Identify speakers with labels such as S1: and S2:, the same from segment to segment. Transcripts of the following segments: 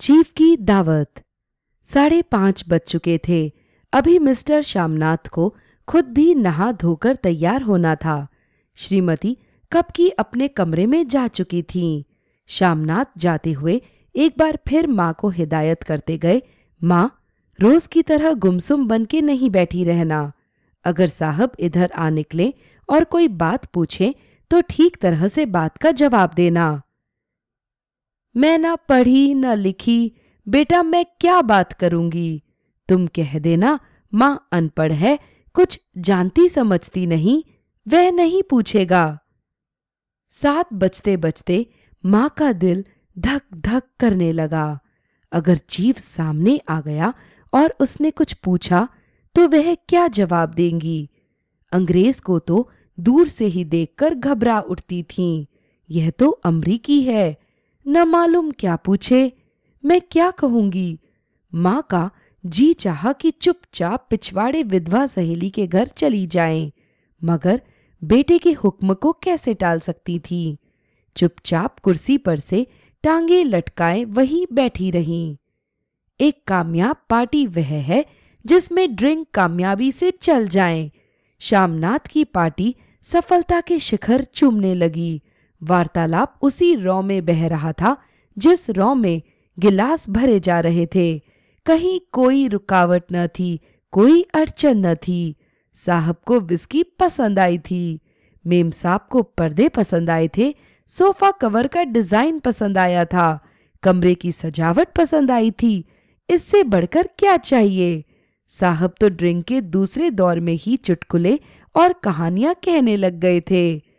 S1: Chief की दावत। साढ़े पाँच बज चुके थे। अभी मिस्टर श्यामनाथ को खुद भी नहा धोकर तैयार होना था। श्रीमती कब की अपने कमरे में जा चुकी थीं। श्यामनाथ जाते हुए एक बार फिर माँ को हिदायत करते गए, माँ, रोज की तरह गुमसुम बन के नहीं बैठी रहना। अगर साहब इधर आ निकले और कोई बात पूछे तो ठीक तरह से बात का जवाब देना। मैं ना पढ़ी, न लिखी, बेटा मैं क्या बात करूँगी? तुम कह देना, माँ अनपढ़ है, कुछ जानती समझती नहीं, वह नहीं पूछेगा। सात बजते बजते माँ का दिल धक धक करने लगा। अगर जीव सामने आ गया और उसने कुछ पूछा तो वह क्या जवाब देंगी? अंग्रेज़ को तो दूर से ही देखकर घबरा उठती थीं। यह तो अमरीकी है। न मालूम क्या पूछे मैं क्या कहूँगी? माँ का जी चाहा कि चुपचाप पिछवाड़े विधवा सहेली के घर चली जाएँ, मगर बेटे के हुक्म को कैसे टाल सकती थी? चुपचाप कुर्सी पर से टांगे लटकाए वही बैठी रही। एक कामयाब पार्टी वह है जिसमें ड्रिंक कामयाबी से चल जाए। शामनाथ की पार्टी सफलता के शिखर चूमने लगी। वार्तालाप उसी रौ में बह रहा था, जिस रौ में गिलास भरे जा रहे थे। कहीं कोई रुकावट न थी, कोई अड़चन न थी। साहब को विस्की पसंद आई थी। मेम साहब को पर्दे पसंद आए थे, सोफा कवर का डिज़ाइन पसंद आया था, कमरे की सजावट पसंद आई थी। इससे बढ़कर क्या चाहिए? साहब तो ड्रिंक के दूसरे दौर में ही चुटकुले और कहानियाँ कहने लग गए थे।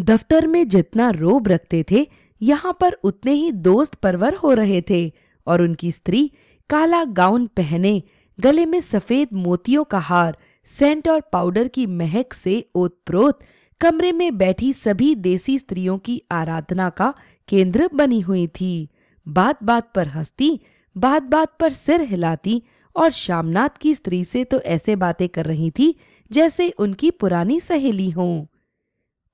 S1: दफ्तर में जितना रोब रखते थे, यहाँ पर उतने ही दोस्त परवर हो रहे थे और उनकी स्त्री काला गाउन पहने, गले में सफ़ेद मोतियों का हार, सेंट और पाउडर की महक से ओतप्रोत, कमरे में बैठी सभी देसी स्त्रियों की आराधना का केंद्र बनी हुई थी। बात बात पर हंसती बात बात पर सिर हिलाती और शामनाथ की स्त्री से तो ऐसे बातें कर रही थी जैसे उनकी पुरानी सहेली हों।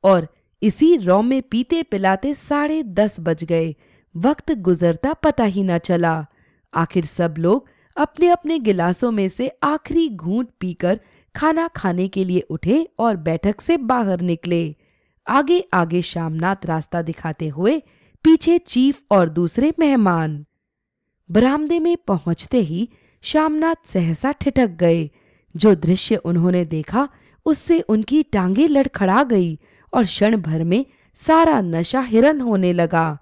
S1: और इसी रौ में पीते पिलाते साढ़े दस बज गए। वक्त गुजरता पता ही न चला। आखिर सब लोग अपने अपने गिलासों में से आखिरी घूंट पीकर खाना खाने के लिए उठे और बैठक से बाहर निकले। आगे आगे शामनाथ रास्ता दिखाते हुए पीछे चीफ और दूसरे मेहमान। बरामदे में पहुँचते ही शामनाथ सहसा ठिठक गए। जो दृश्य उन्होंने देखा, उससे उनकी टांगे लड़खड़ा गई। और क्षण भर में सारा नशा हिरन होने लगा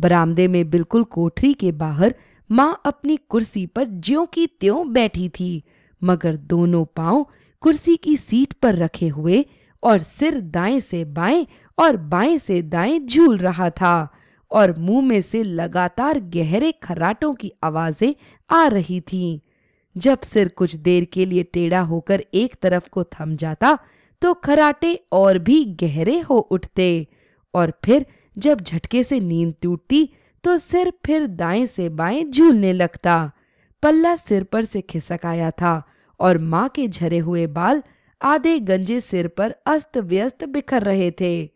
S1: बरामदे में बिल्कुल कोठरी के बाहर माँ अपनी कुर्सी पर ज्यो की त्यों बैठी थी, मगर दोनों पाँव कुर्सी की सीट पर रखे हुए और सिर दाएँ से बाएँ और बाएँ से दाएँ झूल रहा था और मुँह में से लगातार गहरे खराटों की आवाज़ें आ रही थीं। जब सिर कुछ देर के लिए टेढ़ा होकर एक तरफ़ को थम जाता तो खराटे और भी गहरे हो उठते और फिर जब झटके से नींद टूटती तो सिर फिर दाएँ से बाएँ झूलने लगता। पल्ला सिर पर से खिसक आया था और माँ के झरे हुए बाल आधे गंजे सिर पर अस्त व्यस्त बिखर रहे थे।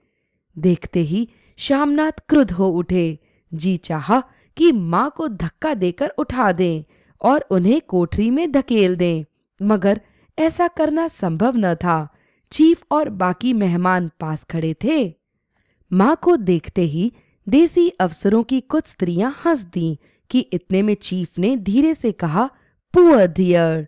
S1: देखते ही श्यामनाथ क्रुद्ध हो उठे। जी चाहा कि माँ को धक्का देकर उठा दें और उन्हें कोठरी में धकेल दें, मगर ऐसा करना संभव न था। चीफ और बाकी मेहमान पास खड़े थे। माँ को देखते ही देसी अफसरों की कुछ स्त्रियाँ हंस दी कि इतने में चीफ ने धीरे से कहा, पुअर डियर।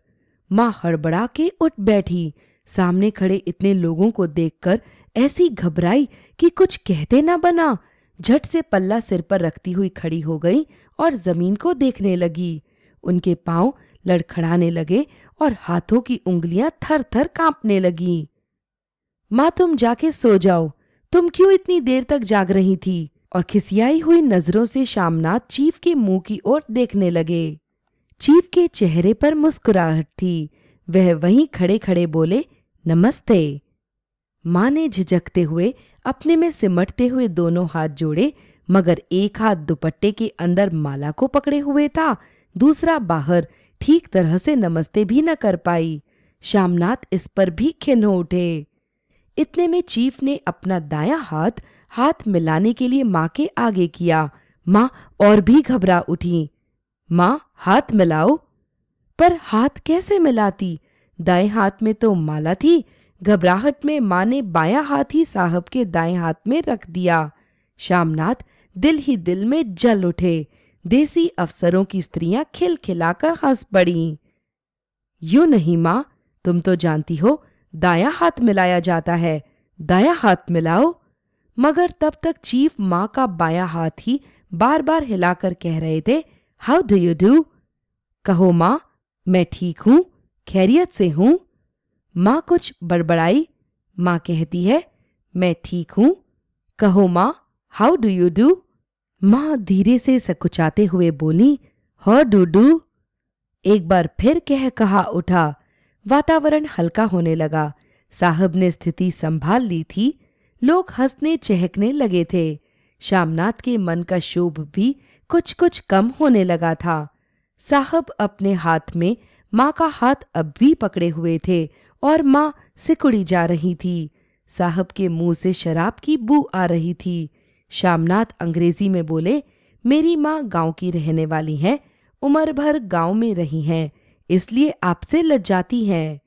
S1: माँ हड़बड़ा के उठ बैठी। सामने खड़े इतने लोगों को देखकर ऐसी घबराई कि कुछ कहते ना बना। झट से पल्ला सिर पर रखती हुई खड़ी हो गई और ज़मीन को देखने लगी। उनके पाँव लड़खड़ाने लगे और हाथों की उंगलियाँ थर थर कांपने लगी। माँ, तुम जाके सो जाओ। तुम क्यों इतनी देर तक जाग रही थी? और खिसियाई हुई नज़रों से शामनाथ चीफ के मुँह की ओर देखने लगे। चीफ के चेहरे पर मुस्कुराहट थी। वह वहीं खड़े खड़े बोले, नमस्ते। माँ ने झिझकते हुए अपने में सिमटते हुए दोनों हाथ जोड़े, मगर एक हाथ दुपट्टे के अंदर माला को पकड़े हुए था, दूसरा बाहर ठीक तरह से नमस्ते भी न कर पाई। श्यामनाथ इस पर भी खिन हो उठे। इतने में चीफ ने अपना दाया हाथ हाथ मिलाने के लिए माँ के आगे किया। माँ और भी घबरा उठी। माँ, हाथ मिलाओ। पर हाथ कैसे मिलाती? दाएँ हाथ में तो माला थी। घबराहट में माँ ने बाया हाथ ही साहब के दाएँ हाथ में रख दिया। श्यामनाथ दिल ही दिल में जल उठे। देसी अफसरों की स्त्रियाँ खिलखिलाकर हंस पड़ी। यू नहीं माँ, तुम तो जानती हो दाया हाथ मिलाया जाता है। दाया हाथ मिलाओ। मगर तब तक चीफ माँ का बाया हाथ ही बार बार हिलाकर कह रहे थे हाउ डू यू डू कहो माँ, मैं ठीक हूँ, खैरियत से हूँ। माँ कुछ बड़बड़ाई। माँ कहती है, मैं ठीक हूँ। कहो माँ हाउ डू यू डू माँ धीरे से सकुचाते हुए बोली हाउ डू डू एक बार फिर कह कहा उठा वातावरण हल्का होने लगा। साहब ने स्थिति संभाल ली थी। लोग हंसने, चहकने लगे थे। श्यामनाथ के मन का शोभ भी कुछ कुछ कम होने लगा था। साहब अपने हाथ में माँ का हाथ अब भी पकड़े हुए थे और माँ सिकुड़ी जा रही थी। साहब के मुँह से शराब की बू आ रही थी। श्यामनाथ अंग्रेज़ी में बोले, मेरी माँ गाँव की रहने वाली है, उम्र भर गाँव में रही हैं। इसलिए आपसे लज्जाती हैं।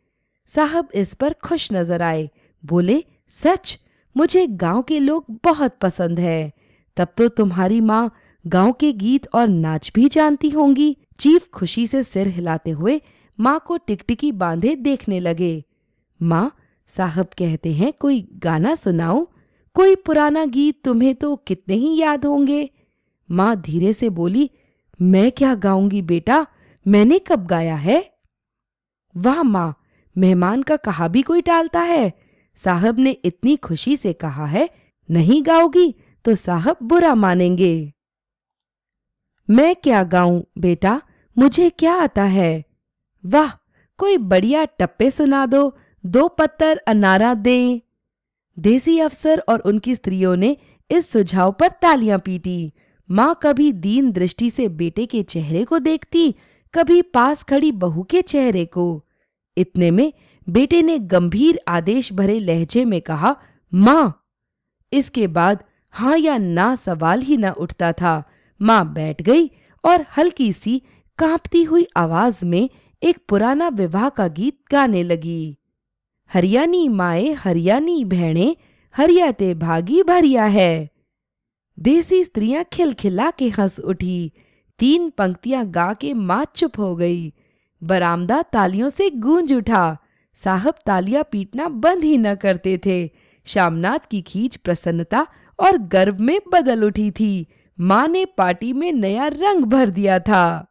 S1: साहब इस पर खुश नज़र आए। बोले, सच? मुझे गाँव के लोग बहुत पसंद है। तब तो तुम्हारी माँ गाँव के गीत और नाच भी जानती होंगी। चीफ खुशी से सिर हिलाते हुए माँ को टिकटिकी बांधे देखने लगे। माँ, साहब कहते हैं, कोई गाना सुनाओ। कोई पुराना गीत तुम्हें तो कितने ही याद होंगे। माँ धीरे से बोली, मैं क्या गाऊँगी बेटा? मैंने कब गाया है? वाह माँ, मेहमान का कहा भी कोई टालता है। साहब ने इतनी खुशी से कहा है, नहीं गाओगी तो साहब बुरा मानेंगे। मैं क्या गाऊं बेटा? मुझे क्या आता है? वाह, कोई बढ़िया टप्पे सुना दो दो पत्थर अनारा दे। देसी अफसर और उनकी स्त्रियों ने इस सुझाव पर तालियाँ पीटी। माँ कभी दीन दृष्टि से बेटे के चेहरे को देखती कभी पास खड़ी बहू के चेहरे को। इतने में बेटे ने गंभीर आदेश भरे लहजे में कहा, माँ। इसके बाद हाँ या ना सवाल ही न उठता था। माँ बैठ गई और हल्की सी कांपती हुई आवाज़ में एक पुराना विवाह का गीत गाने लगी। हरियाणी माए, हरियाणी बहने, हरियाते भागी भरिया है। देसी स्त्रियाँ खिलखिला के हंस उठी। तीन पंक्तियाँ गा के माँ चुप हो गई। बरामदा तालियों से गूंज उठा। साहब तालियाँ पीटना बंद ही न करते थे। श्यामनाथ की खींच प्रसन्नता और गर्व में बदल उठी थी। माँ ने पार्टी में नया रंग भर दिया था।